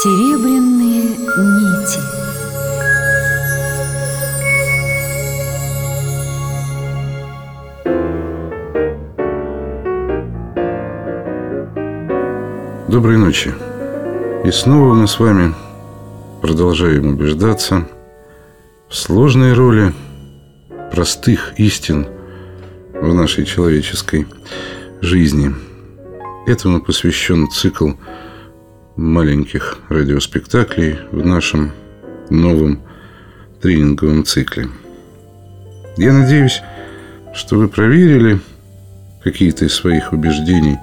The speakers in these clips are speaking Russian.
Серебряные нити Доброй ночи. И снова мы с вами продолжаем убеждаться в сложной роли простых истин в нашей человеческой жизни. Этому посвящен цикл маленьких радиоспектаклей в нашем новом тренинговом цикле. Я надеюсь, что вы проверили какие-то из своих убеждений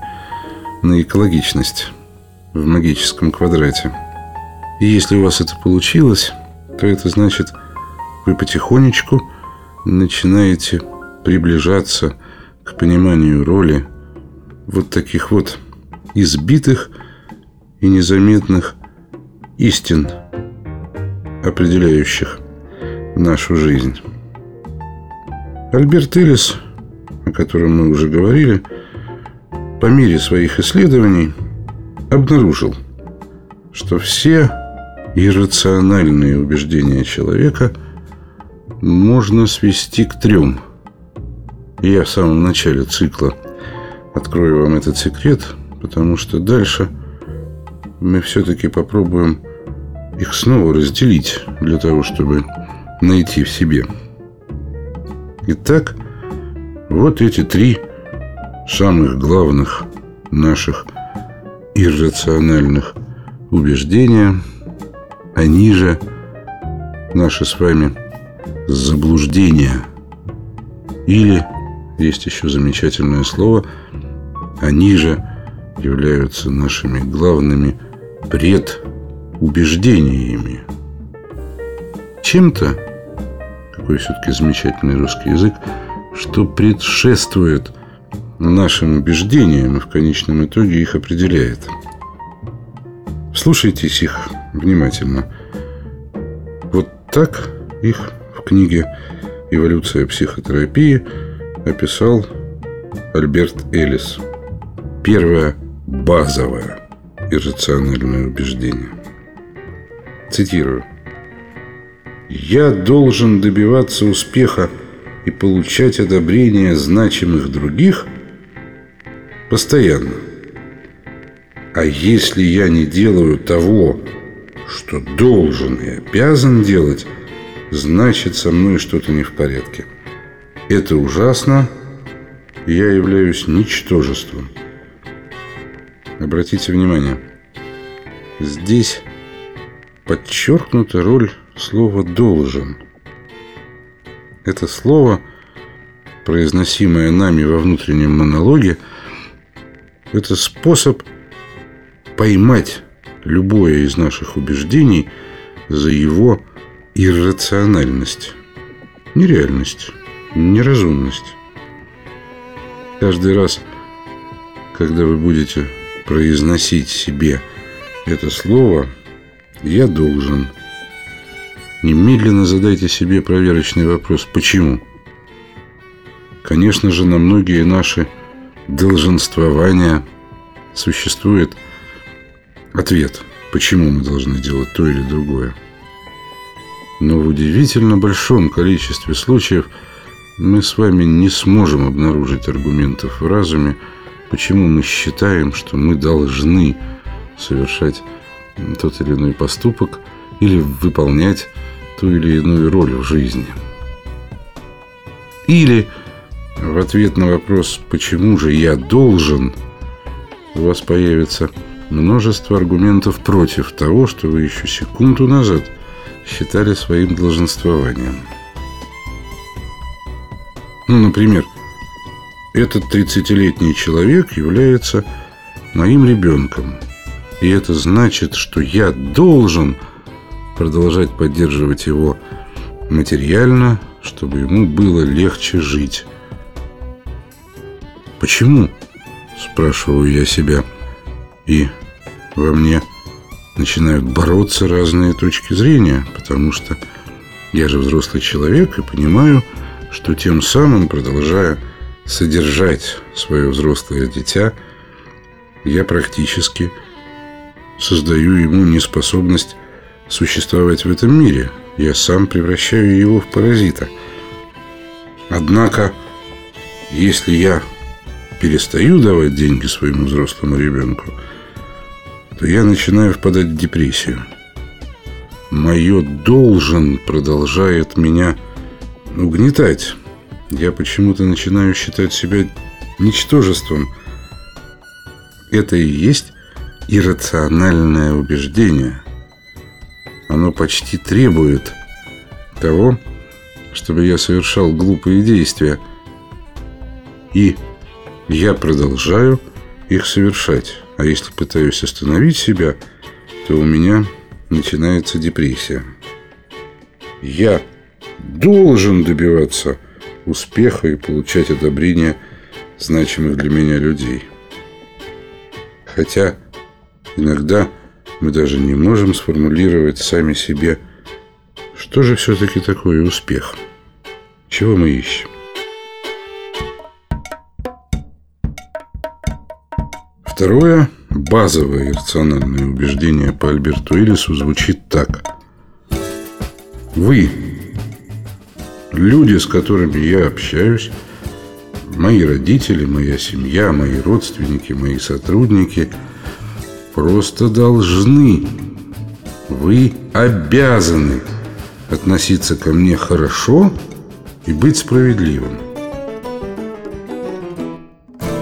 на экологичность в магическом квадрате. И если у вас это получилось, то это значит, вы потихонечку начинаете приближаться к пониманию роли вот таких вот избитых и незаметных истин, определяющих нашу жизнь. Альберт Эллис, о котором мы уже говорили, по мере своих исследований обнаружил, что все иррациональные убеждения человека можно свести к трем. Я в самом начале цикла открою вам этот секрет, потому что дальше – мы все-таки попробуем их снова разделить для того, чтобы найти в себе. Итак, вот эти три самых главных наших иррациональных убеждения, они же наши с вами заблуждения. Или, есть еще замечательное слово, они же являются нашими главными предубеждениями. Чем-то, какой все-таки замечательный русский язык, что предшествует нашим убеждениям и в конечном итоге их определяет. Слушайтесь их внимательно. Вот так их в книге «Эволюция психотерапии» описал Альберт Эллис. Первое базовое иррациональное убеждение. Цитирую. «Я должен добиваться успеха и получать одобрение значимых других постоянно. А если я не делаю того, что должен и обязан делать, значит со мной что-то не в порядке. Это ужасно, я являюсь ничтожеством. Обратите внимание, здесь подчеркнута роль слова «должен». Это слово, произносимое нами во внутреннем монологе, это способ поймать любое из наших убеждений за его иррациональность, нереальность, неразумность. Каждый раз, когда вы будете произносить себе это слово, я должен. Немедленно задайте себе проверочный вопрос «Почему?». Конечно же, на многие наши долженствования существует ответ, почему мы должны делать то или другое. Но в удивительно большом количестве случаев мы с вами не сможем обнаружить аргументов в разуме, Почему мы считаем, что мы должны совершать тот или иной поступок или выполнять ту или иную роль в жизни? Или в ответ на вопрос «почему же я должен?» у вас появится множество аргументов против того, что вы еще секунду назад считали своим долженствованием. Ну, например, этот 30-летний человек является моим ребенком. И это значит, что я должен продолжать поддерживать его материально, чтобы ему было легче жить. Почему? Спрашиваю я себя. И во мне начинают бороться разные точки зрения, потому что я же взрослый человек и понимаю, что тем самым, продолжая содержать свое взрослое дитя, я практически создаю ему неспособность существовать в этом мире. Я сам превращаю его в паразита. Однако, если я перестаю давать деньги своему взрослому ребенку, то я начинаю впадать в депрессию. Мое «должен» продолжает меня угнетать. Я почему-то начинаю считать себя ничтожеством. Это и есть иррациональное убеждение. Оно почти требует того, чтобы я совершал глупые действия. И я продолжаю их совершать. А если пытаюсь остановить себя, то у меня начинается депрессия. Я должен добиваться успеха и получать одобрение значимых для меня людей. Хотя иногда мы даже не можем сформулировать сами себе, что же все-таки такое успех, чего мы ищем. Второе, базовое иррациональное убеждение по Альберту Элису звучит так. Вы, люди, с которыми я общаюсь, мои родители, моя семья, мои родственники, мои сотрудники просто должны, вы обязаны относиться ко мне хорошо и быть справедливым.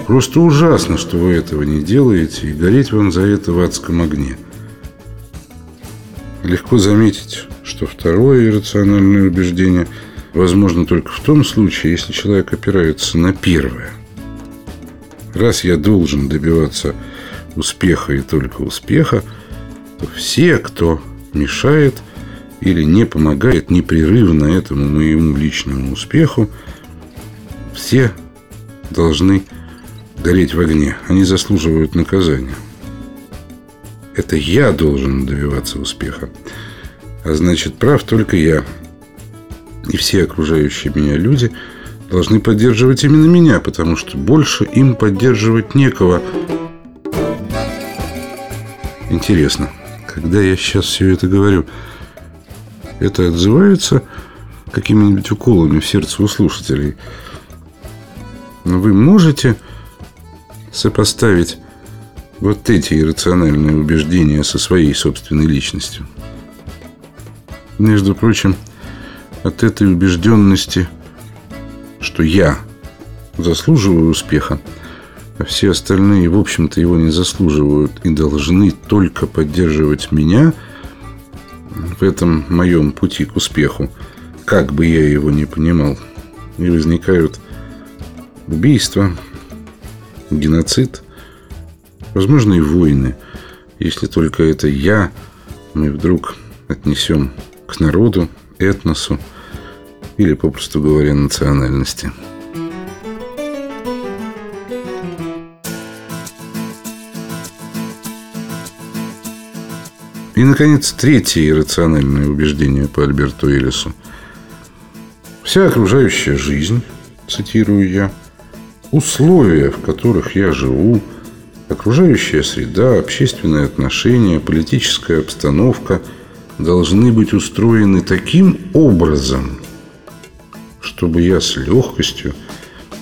Просто ужасно, что вы этого не делаете, и гореть вам за это в адском огне. Легко заметить, что второе иррациональное убеждение возможно только в том случае, если человек опирается на первое. Раз я должен добиваться успеха и только успеха, то все, кто мешает или не помогает непрерывно этому моему личному успеху, все должны гореть в огне. Они заслуживают наказания. Это я должен добиваться успеха. А значит, прав только я. И все окружающие меня люди должны поддерживать именно меня, потому что больше им поддерживать некого. Интересно, когда я сейчас все это говорю, это отзывается какими-нибудь уколами в сердце у слушателей? Вы можете сопоставить вот эти иррациональные убеждения со своей собственной личностью. Между прочим, от этой убежденности, что я заслуживаю успеха, а все остальные, в общем-то, его не заслуживают и должны только поддерживать меня в этом моем пути к успеху, как бы я его не понимал. И возникают убийства, геноцид, возможно и войны, если только это «я» мы вдруг отнесем к народу, этносу или, попросту говоря, национальности. И, наконец, третье иррациональное убеждение по Альберту Элису. Вся окружающая жизнь, цитирую я, условия, в которых я живу, окружающая среда, общественные отношения, политическая обстановка должны быть устроены таким образом, чтобы я с легкостью,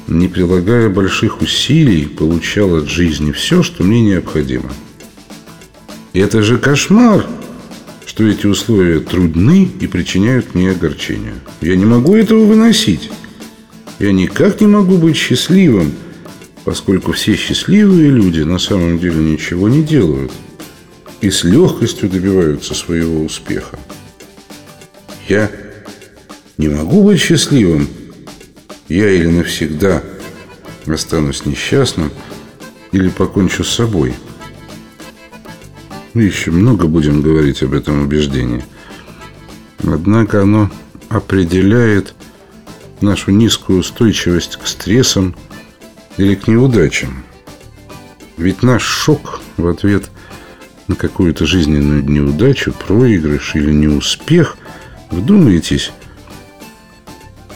не прилагая больших усилий, получал от жизни все, что мне необходимо. Это же кошмар, что эти условия трудны и причиняют мне огорчение. Я не могу этого выносить. Я никак не могу быть счастливым, поскольку все счастливые люди на самом деле ничего не делают и с легкостью добиваются своего успеха. Я не могу быть счастливым. Я или навсегда останусь несчастным, или покончу с собой. Мы еще много будем говорить об этом убеждении. Однако оно определяет нашу низкую устойчивость к стрессам или к неудачам. Ведь наш шок в ответ на какую-то жизненную неудачу, проигрыш или неуспех, вдумайтесь,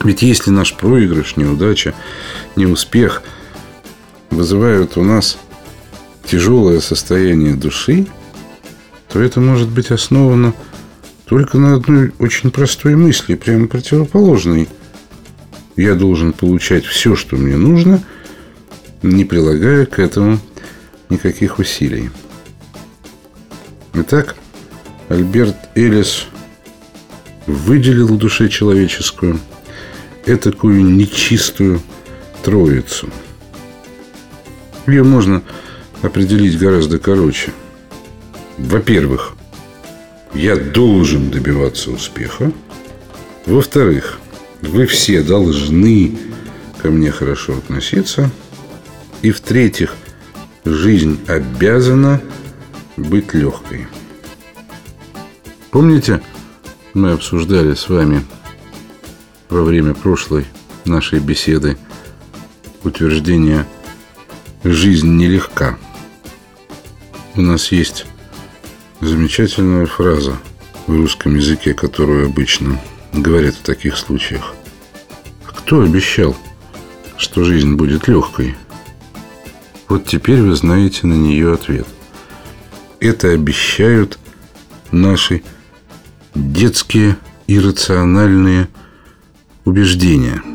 ведь если наш проигрыш, неудача, неуспех вызывают у нас тяжелое состояние души, то это может быть основано только на одной очень простой мысли, прямо противоположной. Я должен получать все, что мне нужно, не прилагая к этому никаких усилий. Итак, Альберт Элис выделил душе человеческую этакую нечистую троицу. Ее можно определить гораздо короче. Во-первых, я должен добиваться успеха. Во-вторых, вы все должны ко мне хорошо относиться. И в-третьих, жизнь обязана быть легкой. Помните, мы обсуждали с вами во время прошлой нашей беседы утверждение «жизнь нелегка». У нас есть замечательная фраза в русском языке, которую обычно говорят в таких случаях. Кто обещал, что жизнь будет легкой? Вот теперь вы знаете на нее ответ. Это обещают наши детские иррациональные убеждения –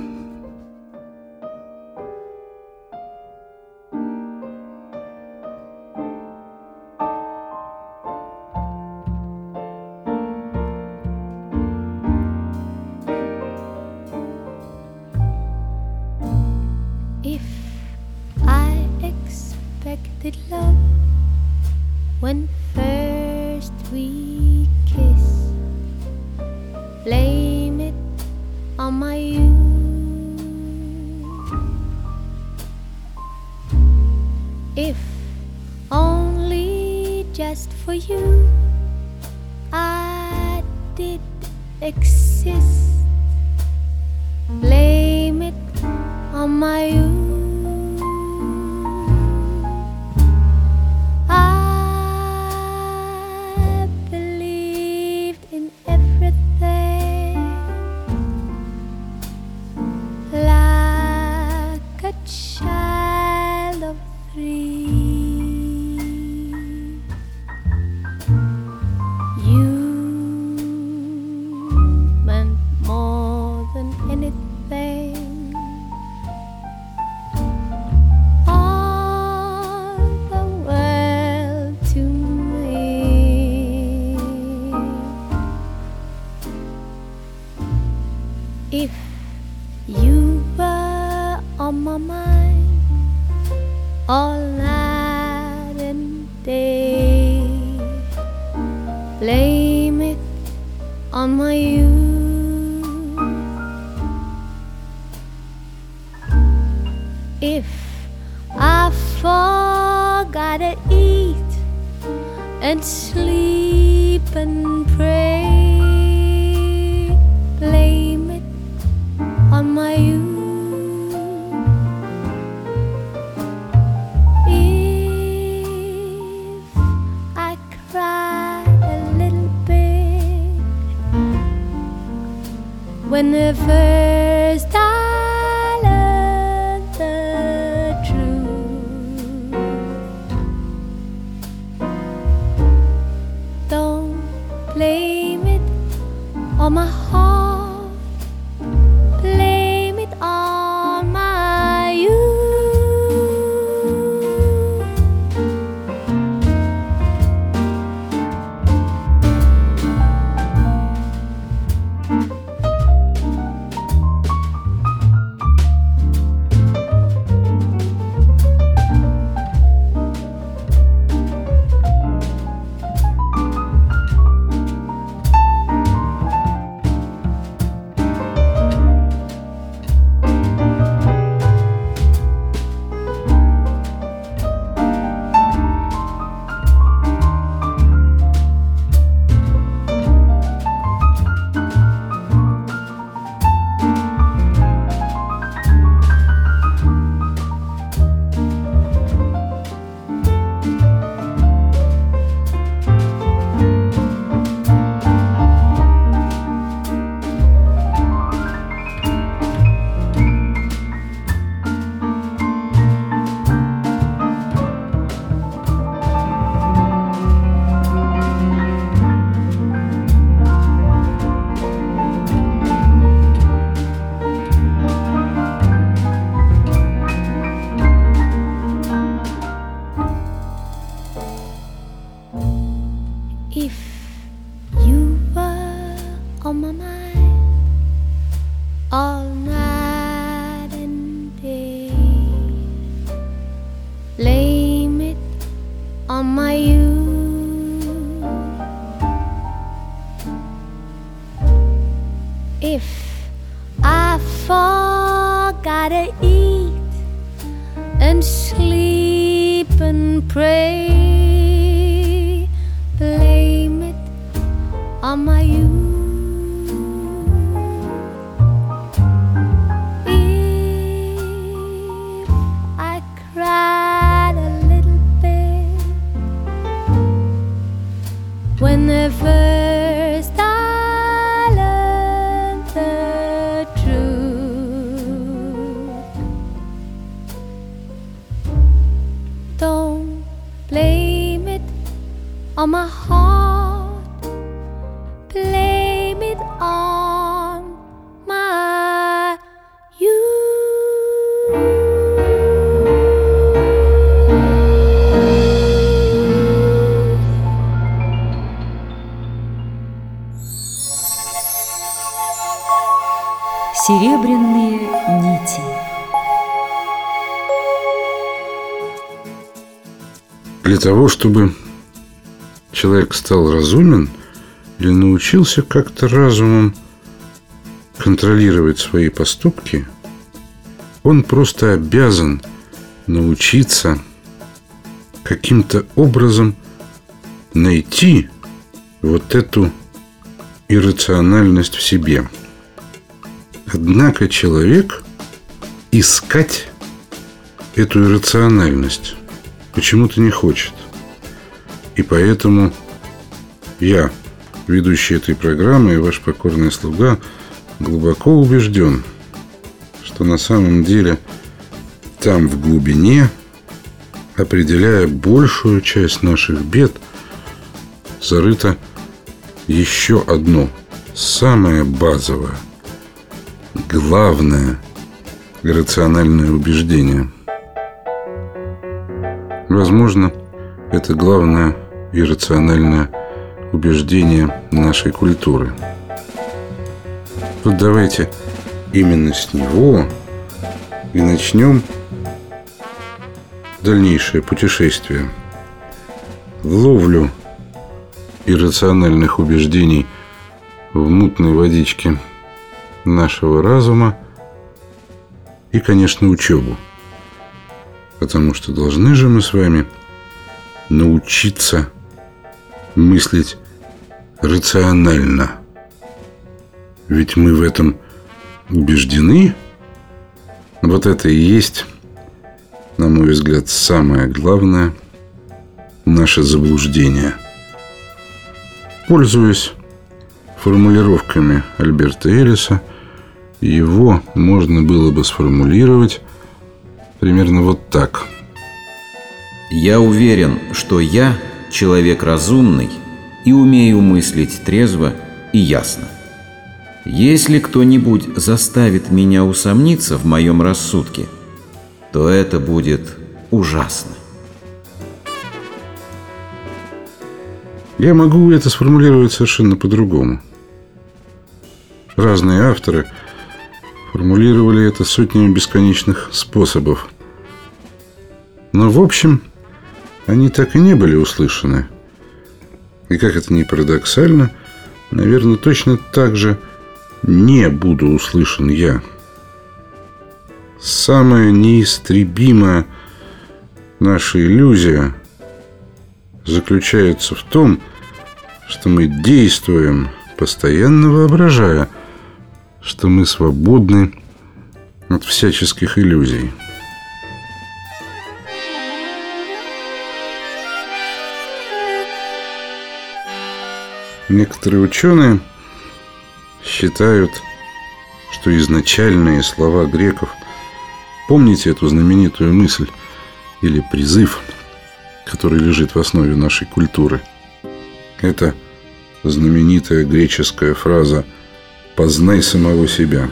того, чтобы человек стал разумен или научился как-то разумом контролировать свои поступки, он просто обязан научиться каким-то образом найти вот эту иррациональность в себе. Однако человек искать эту иррациональность почему-то не хочет. И поэтому я, ведущий этой программы и ваш покорный слуга, глубоко убежден, что на самом деле там в глубине, определяя большую часть наших бед, зарыто еще одно, самое базовое, главное иррациональное убеждение. Возможно, это главное иррациональное убеждение нашей культуры. Вот давайте именно с него и начнем дальнейшее путешествие в ловлю иррациональных убеждений в мутной водичке нашего разума и, конечно, учебу. Потому что должны же мы с вами научиться мыслить рационально. Ведь мы в этом убеждены. Вот это и есть, на мой взгляд, самое главное наше заблуждение. Пользуясь формулировками Альберта Эллиса, его можно было бы сформулировать примерно вот так. Я уверен, что я человек разумный и умею мыслить трезво и ясно. Если кто-нибудь заставит меня усомниться в моем рассудке, то это будет ужасно. Я могу это сформулировать совершенно по-другому. Разные авторы формулировали это сотнями бесконечных способов. Но, в общем, они так и не были услышаны. И как это ни парадоксально, наверное, точно так же не буду услышан я. Самая неистребимая наша иллюзия заключается в том, что мы действуем, постоянно воображая, что мы свободны от всяческих иллюзий. Некоторые ученые считают, что изначальные слова греков Помните эту знаменитую мысль или призыв, который лежит в основе нашей культуры? Это знаменитая греческая фраза «познай самого себя».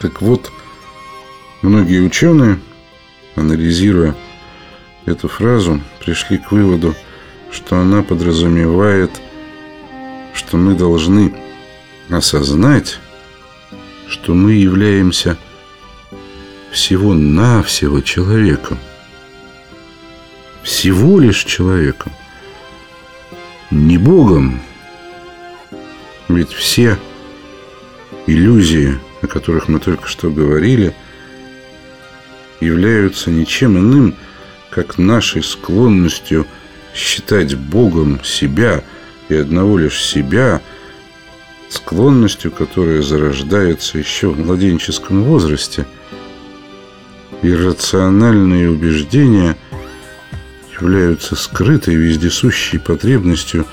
Так вот, многие ученые, анализируя эту фразу, пришли к выводу, что она подразумевает, что мы должны осознать, что мы являемся всего-навсего человеком. всего лишь человеком, не Богом. Ведь все иллюзии, о которых мы только что говорили, являются ничем иным, как нашей склонностью считать Богом себя и одного лишь себя, склонностью, которая зарождается еще в младенческом возрасте. Иррациональные убеждения являются скрытой вездесущей потребностью,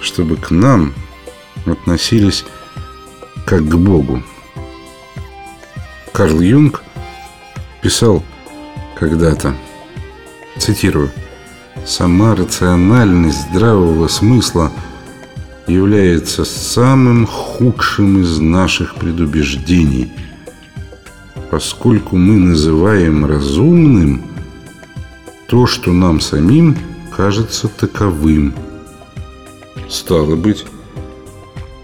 чтобы к нам относились как к Богу. Карл Юнг писал когда-то, цитирую, «Сама рациональность здравого смысла является самым худшим из наших предубеждений, поскольку мы называем разумным то, что нам самим кажется таковым. Стало быть,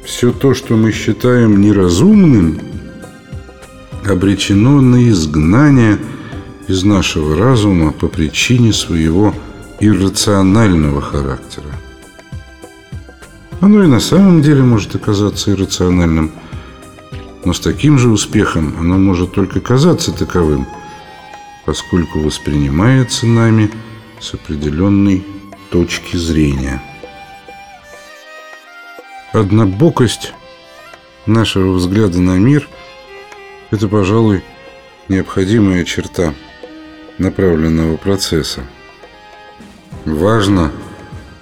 все то, что мы считаем неразумным, обречено на изгнание из нашего разума по причине своего иррационального характера. Оно и на самом деле может оказаться иррациональным, но с таким же успехом оно может только казаться таковым, поскольку воспринимается нами с определенной точки зрения. Однобокость нашего взгляда на мир – это, пожалуй, необходимая черта направленного процесса. Важно,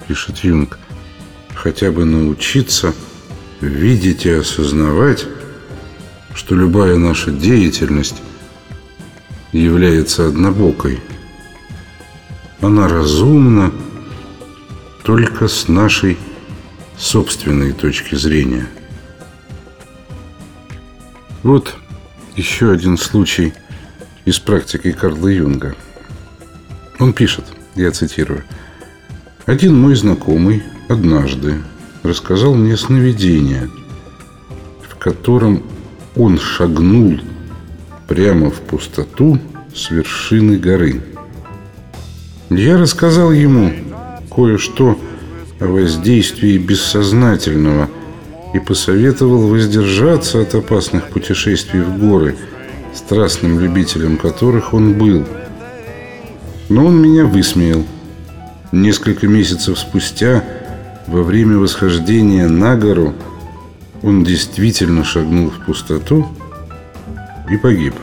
пишет Юнг, хотя бы научиться видеть и осознавать, что любая наша деятельность является однобокой. Она разумна только с нашей собственной точки зрения. Вот еще один случай из практики Карла Юнга. Он пишет, я цитирую, «Один мой знакомый однажды рассказал мне сновидение, в котором он шагнул прямо в пустоту с вершины горы. Я рассказал ему кое-что о воздействии бессознательного и посоветовал воздержаться от опасных путешествий в горы, страстным любителем которых он был. Но он меня высмеял. Несколько месяцев спустя, во время восхождения на гору, он действительно шагнул в пустоту и погиб.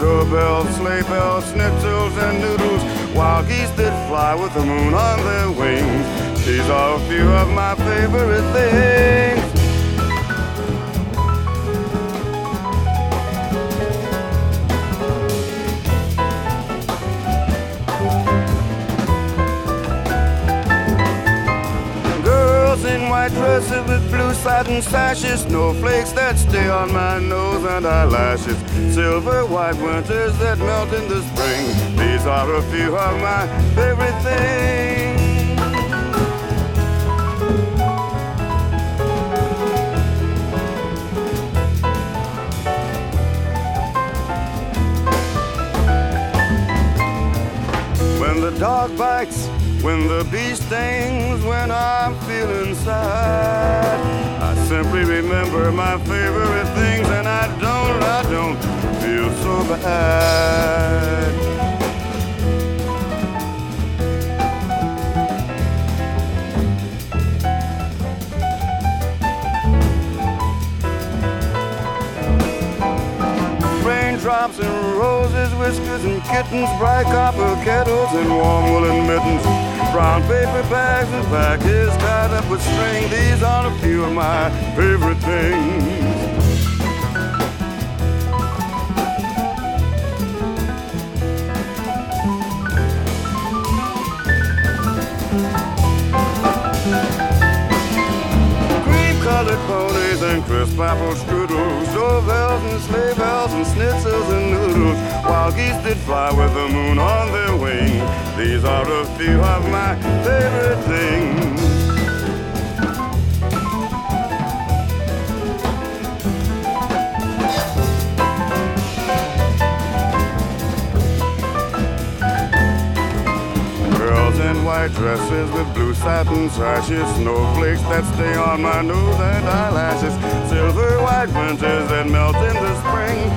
doorbells, sleigh bells, schnitzels, and noodles. Wild geese that fly with the moon on their wings. These are a few of my favorite things. White dresses with blue satin sashes, snowflakes that stay on my nose and eyelashes, silver white winters that melt in the spring. These are a few of my favorite things. When the dog bites when the bee stings, when I'm feeling sad. I simply remember my favorite things, and I don't, I don't feel so bad. Raindrops and roses, whiskers and kittens, bright copper kettles and warm woolen mittens brown paper bags and packets tied up with string. These are a few of my favorite things. Ponies and crisp apple strudels, doorbells and sleigh bells and schnitzels and noodles, wild geese did fly with the moon on their wing. These are a few of my favorite things. White dresses with blue satin sashes, snowflakes that stay on my nose and eyelashes, silver white winters that melt in the spring.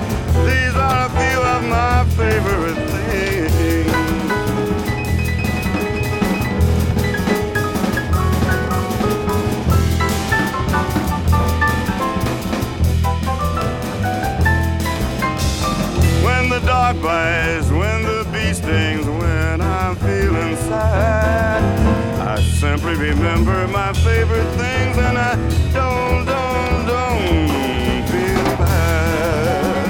These are a few of my favorite things. When the dog bites, when the bee stings, when I'm feeling sad, I simply remember my favorite things and I don't, don't, don't feel bad.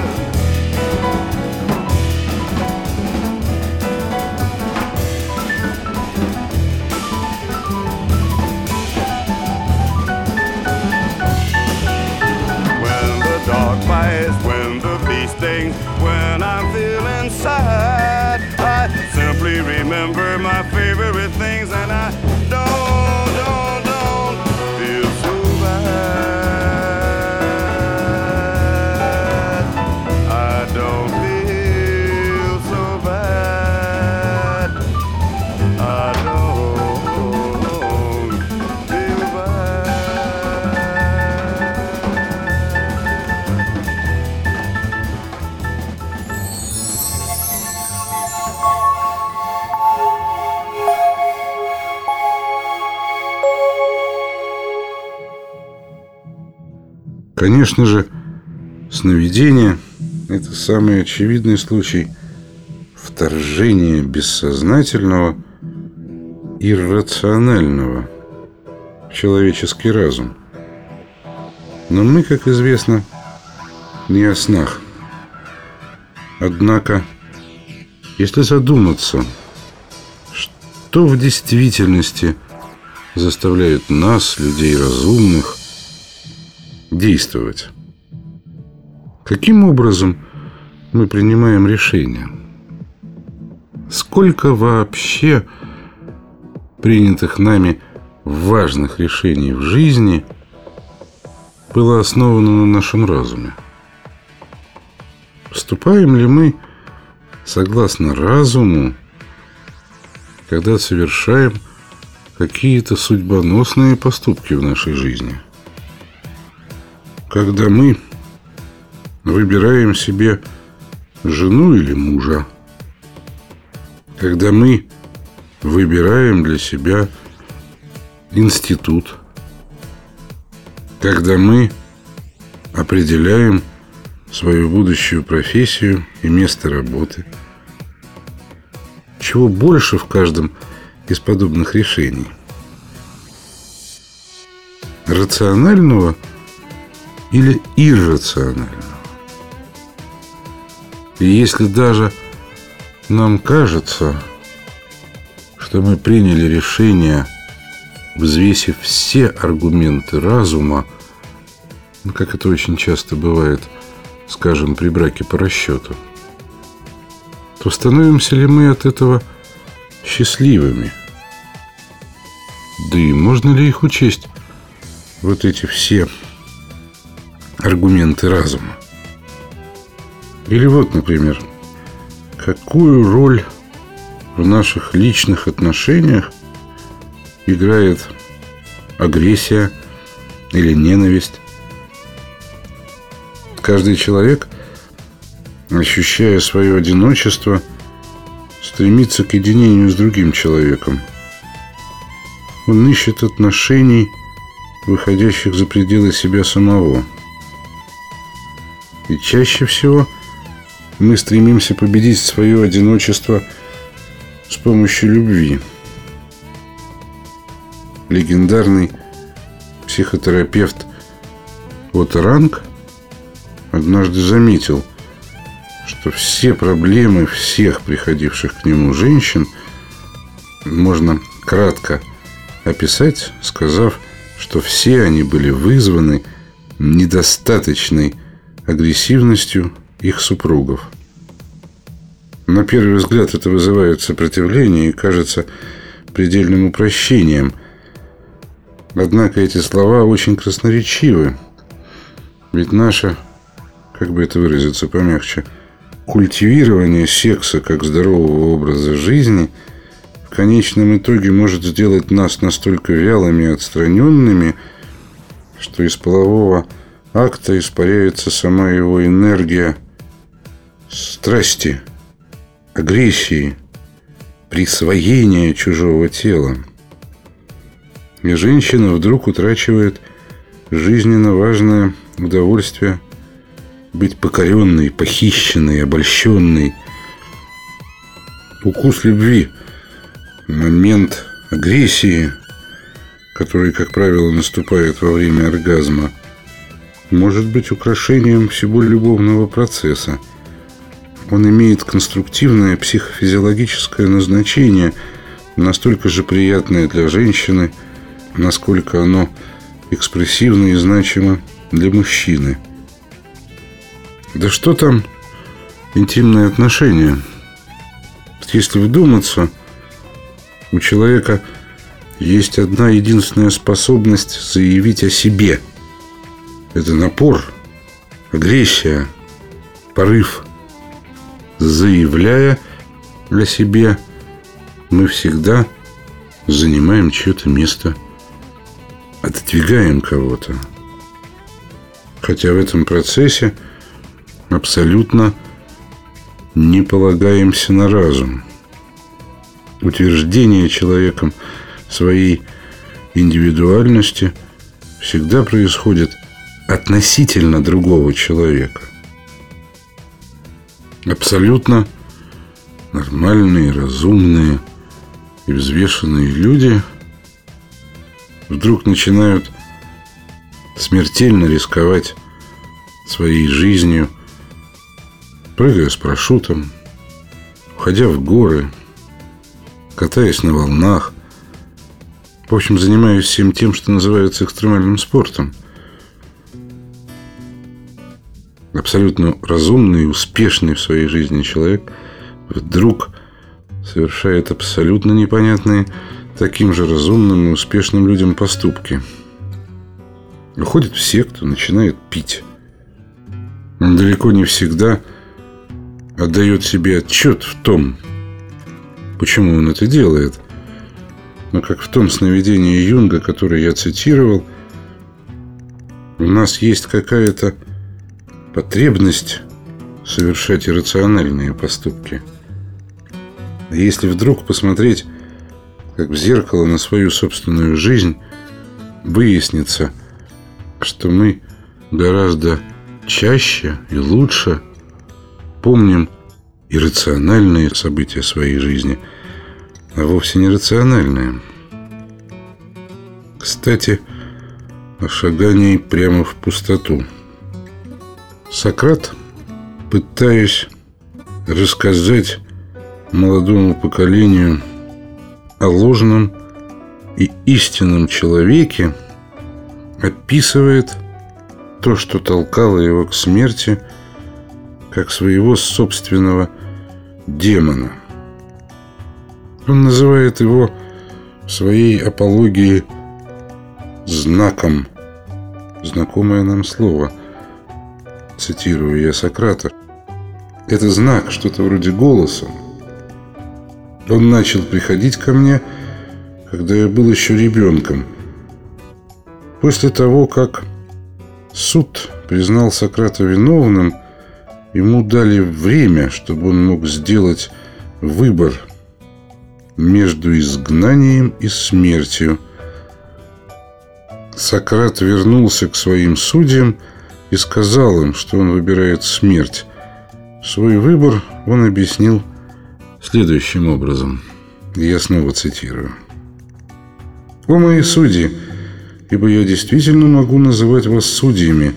When the dog bites, when the bee stings, when I'm feeling sad, remember my favorite things and I don't, Конечно же, сновидение – это самый очевидный случай вторжения бессознательного, иррационального в человеческий разум. Но мы, как известно, не о снах. Однако, если задуматься, что в действительности заставляет нас, людей разумных, действовать. Каким образом мы принимаем решения? Сколько вообще принятых нами важных решений в жизни было основано на нашем разуме? Поступаем ли мы согласно разуму, когда совершаем какие-то судьбоносные поступки в нашей жизни? Когда мы выбираем себе жену или мужа, когда мы выбираем для себя институт, когда мы определяем свою будущую профессию и место работы. Чего больше в каждом из подобных решений? Рационального или иррационального? И если даже нам кажется, что мы приняли решение, взвесив все аргументы разума, ну, как это очень часто бывает, скажем, при браке по расчету, то становимся ли мы от этого счастливыми? Да и можно ли их учесть, вот эти все аргументы разума? Или вот, например, какую роль в наших личных отношениях играет агрессия или ненависть? Каждый человек, ощущая свое одиночество, стремится к единению с другим человеком. Он ищет отношений, выходящих за пределы себя самого. И чаще всего мы стремимся победить свое одиночество с помощью любви. Легендарный психотерапевт Отто Ранг однажды заметил, что все проблемы всех приходивших к нему женщин можно кратко описать, сказав, что все они были вызваны недостаточной агрессивностью их супругов. На первый взгляд это вызывает сопротивление и кажется предельным упрощением. Однако эти слова очень красноречивы. Ведь наше, как бы это выразиться помягче, культивирование секса как здорового образа жизни в конечном итоге может сделать нас настолько вялыми и отстраненными, что из полового акта испаряется сама его энергия страсти, агрессии, присвоения чужого тела. И женщина вдруг утрачивает жизненно важное удовольствие быть покоренной, похищенной, обольщенной. Укус любви, момент агрессии, который, как правило, наступает во время оргазма, может быть украшением всего любовного процесса. Он имеет конструктивное психофизиологическое назначение, настолько же приятное для женщины, насколько оно экспрессивно и значимо для мужчины. Да что там интимные отношения? Если вдуматься, у человека есть одна единственная способность заявить о себе. Это напор, агрессия, порыв. Заявляя о себе, мы всегда занимаем чье-то место, отодвигаем кого-то. Хотя в этом процессе абсолютно не полагаемся на разум. Утверждение человеком своей индивидуальности всегда происходит относительно другого человека. Абсолютно нормальные, разумные и взвешенные люди вдруг начинают смертельно рисковать своей жизнью, прыгая с парашютом, уходя в горы, катаясь на волнах. В общем, занимаюсь всем тем, что называется экстремальным спортом. Абсолютно разумный и успешный в своей жизни человек вдруг совершает абсолютно непонятные таким же разумным и успешным людям поступки. Уходит в секту, начинает пить. Он далеко не всегда отдает себе отчет в том, почему он это делает. Но как в том сновидении Юнга, который я цитировал, у нас есть какая-то потребность совершать иррациональные поступки. Если вдруг посмотреть, как в зеркало на свою собственную жизнь, выяснится, что мы гораздо чаще и лучше помним иррациональные события своей жизни, а вовсе не рациональные. Кстати, о шагании прямо в пустоту. Сократ, пытаясь рассказать молодому поколению о ложном и истинном человеке, описывает – то, что толкало его к смерти, как своего собственного демона. Он называет его в своей апологии знаком. Знакомое нам слово. Цитирую я Сократа. Это знак, что-то вроде голоса. Он начал приходить ко мне, когда я был еще ребенком. После того, как Суд признал Сократа виновным, ему дали время, чтобы он мог сделать выбор между изгнанием и смертью. Сократ вернулся к своим судьям и сказал им, что он выбирает смерть. Свой выбор он объяснил следующим образом. Я снова цитирую. «О мои судьи! ибо я действительно могу называть вас судьями.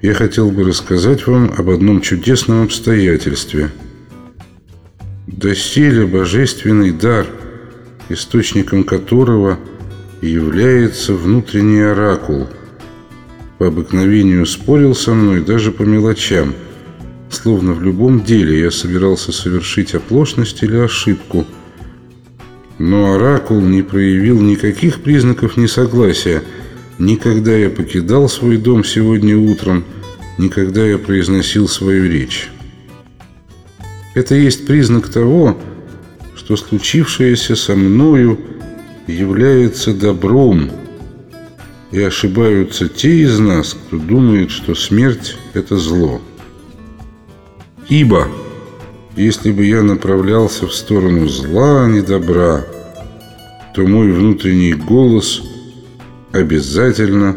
Я хотел бы рассказать вам об одном чудесном обстоятельстве. Доселе божественный дар, источником которого является внутренний оракул, по обыкновению спорил со мной даже по мелочам, словно в любом деле я собирался совершить оплошность или ошибку – но Оракул не проявил никаких признаков несогласия. Никогда я покидал свой дом сегодня утром, никогда я произносил свою речь. Это есть признак того, что случившееся со мною является добром, и ошибаются те из нас, кто думает, что смерть – это зло. Ибо, если бы я направлялся в сторону зла, а не добра, то мой внутренний голос обязательно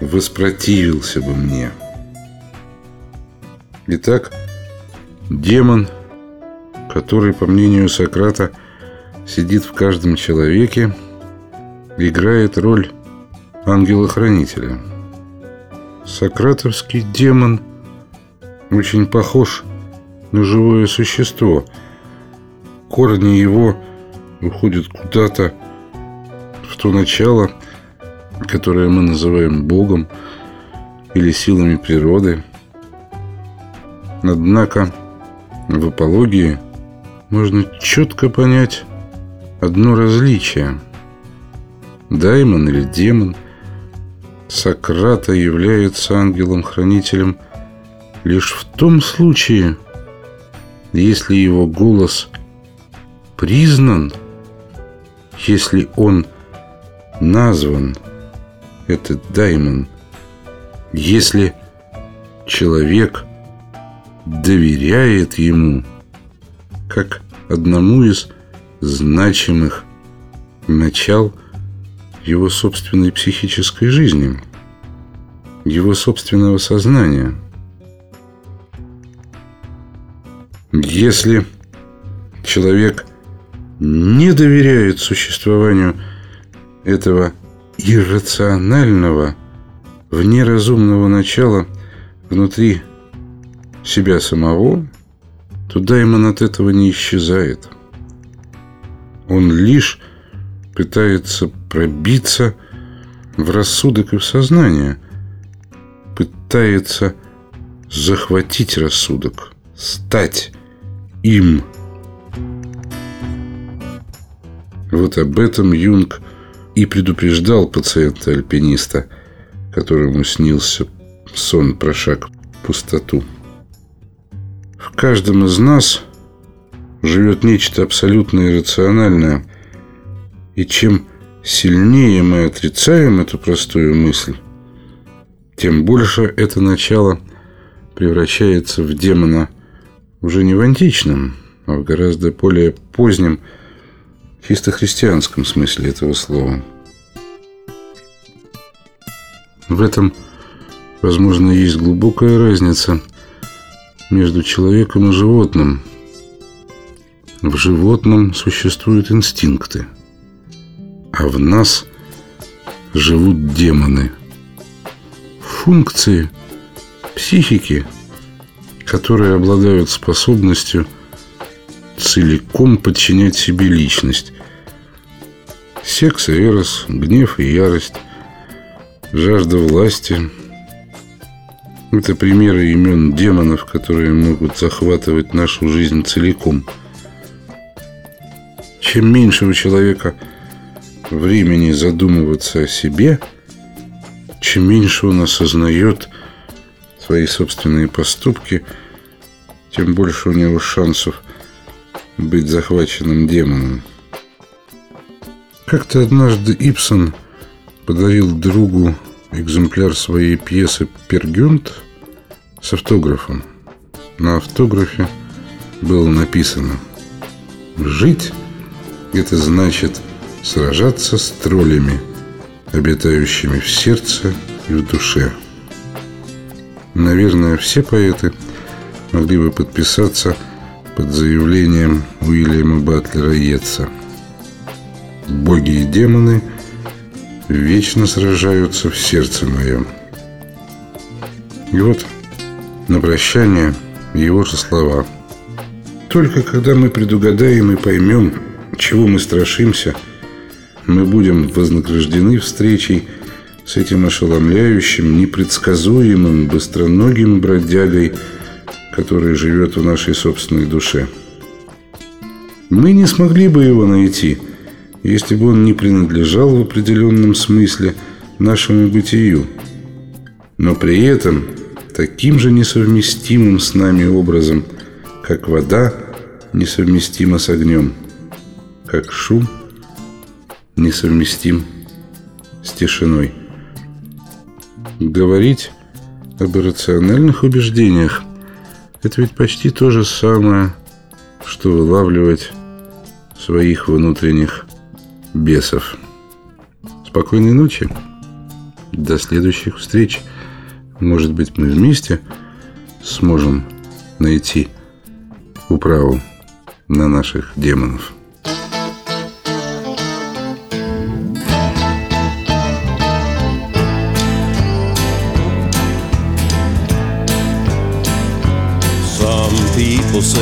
воспротивился бы мне. Итак, демон, который, по мнению Сократа, сидит в каждом человеке, играет роль ангела-хранителя. Сократовский демон очень похож на живое существо. Корни его уходят куда-то в то начало, которое мы называем Богом или силами природы. Однако в апологии можно четко понять одно различие. Даймон или демон Сократа является ангелом-хранителем лишь в том случае, если его голос признан, если он назван, этот даймон, если человек доверяет ему как одному из значимых начал его собственной психической жизни, его собственного сознания. Если человек не доверяет существованию этого иррационального, внеразумного начала внутри себя самого, то Даймон от этого не исчезает. Он лишь пытается пробиться в рассудок и в сознание, пытается захватить рассудок, стать им. Вот об этом Юнг и предупреждал пациента-альпиниста, которому снился сон про шаг в пустоту. В каждом из нас живет нечто абсолютно иррациональное, и чем сильнее мы отрицаем эту простую мысль, тем больше это начало превращается в демона уже не в античном, а в гораздо более позднем, чисто христианском смысле этого слова. В этом, возможно, есть глубокая разница между человеком и животным. В животном существуют инстинкты – а в нас живут демоны. Функции психики, которые обладают способностью целиком подчинять себе личность. Секс и эрос, гнев и ярость, жажда власти – это примеры имен демонов, которые могут захватывать нашу жизнь целиком. Чем меньше у человека – времени задумываться о себе, чем меньше он осознает свои собственные поступки, тем больше у него шансов быть захваченным демоном. Как-то однажды Ипсон подарил другу экземпляр своей пьесы «Пергюнт» с автографом. На автографе было написано «Жить – это значит – сражаться с троллями, обитающими в сердце и в душе. Наверное, все поэты могли бы подписаться под заявлением Уильяма Батлера Йетса. «Боги и демоны вечно сражаются в сердце моем». И вот на прощание его же слова. «Только когда мы предугадаем и поймем, чего мы страшимся – мы будем вознаграждены встречей с этим ошеломляющим, непредсказуемым, быстроногим бродягой, который живет в нашей собственной душе. Мы не смогли бы его найти, если бы он не принадлежал в определенном смысле нашему бытию. Но при этом таким же несовместимым с нами образом, как вода несовместима с огнем – как шум несовместим с тишиной. Говорить об иррациональных убеждениях – это ведь почти то же самое, что вылавливать своих внутренних бесов. Спокойной ночи. До следующих встреч. Может быть, мы вместе сможем найти управу на наших демонов.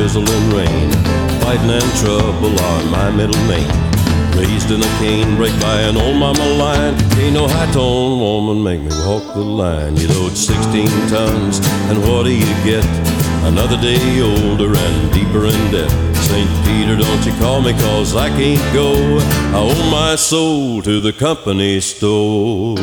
Drizzling rain. Fighting and trouble are my middle name. Raised in a cane break by an old mama line. Ain't no high tone woman make me walk the line. You load 16 tons, and what do you get? Another day older and deeper in debt. St. Peter, don't you call me, cause I can't go. I owe my soul to the company store.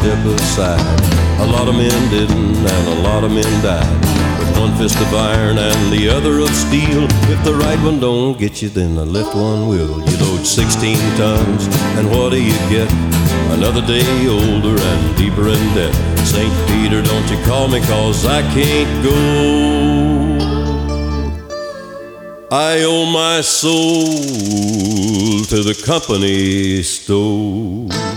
Step aside. A lot of men didn't, and a lot of men died. With one fist of iron and the other of steel. If the right one don't get you, then the left one will. You load 16 tons, and what do you get? Another day older and deeper in debt. St. Peter, don't you call me, cause I can't go. I owe my soul to the company store.